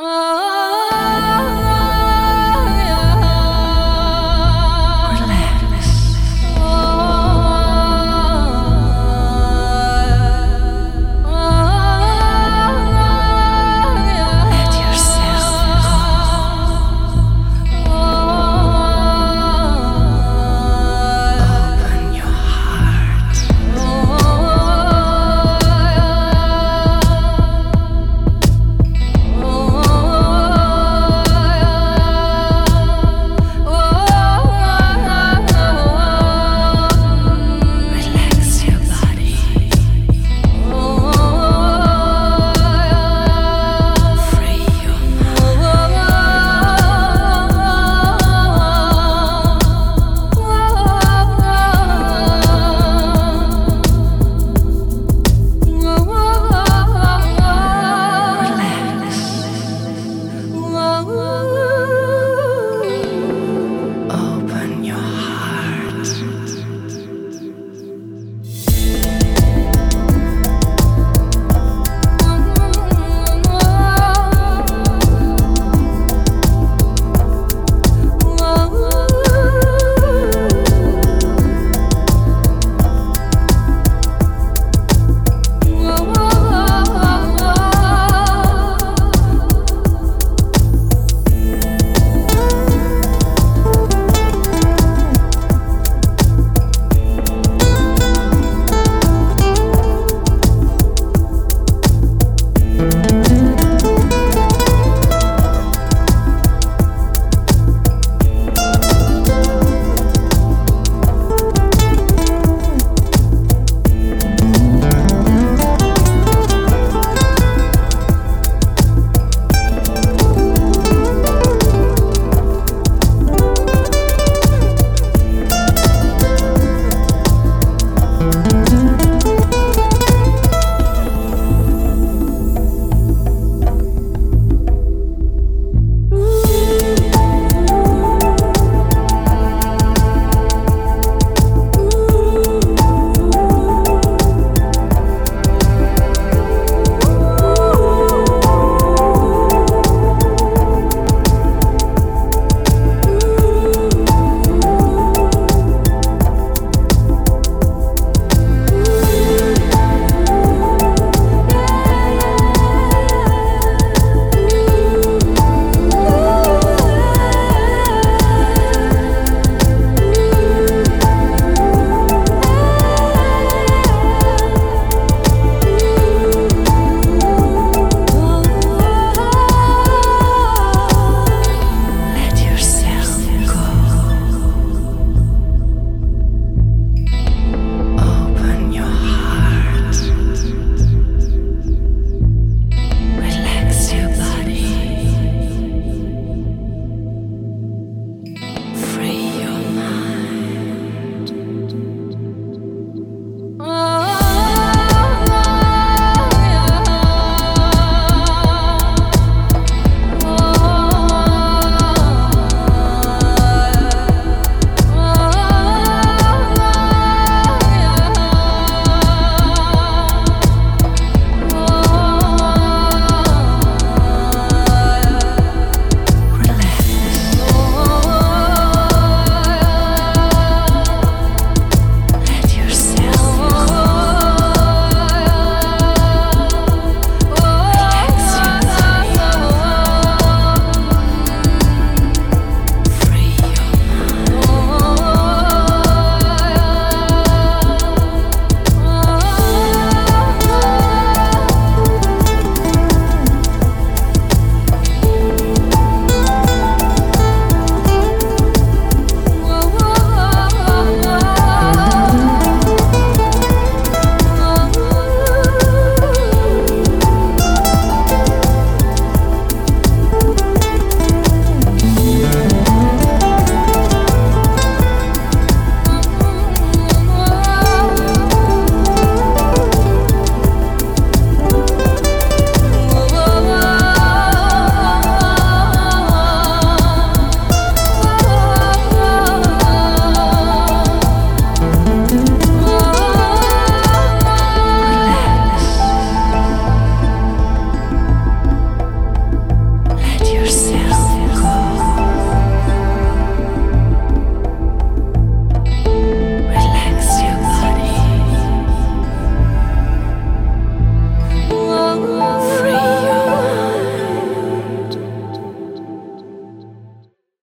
Oh.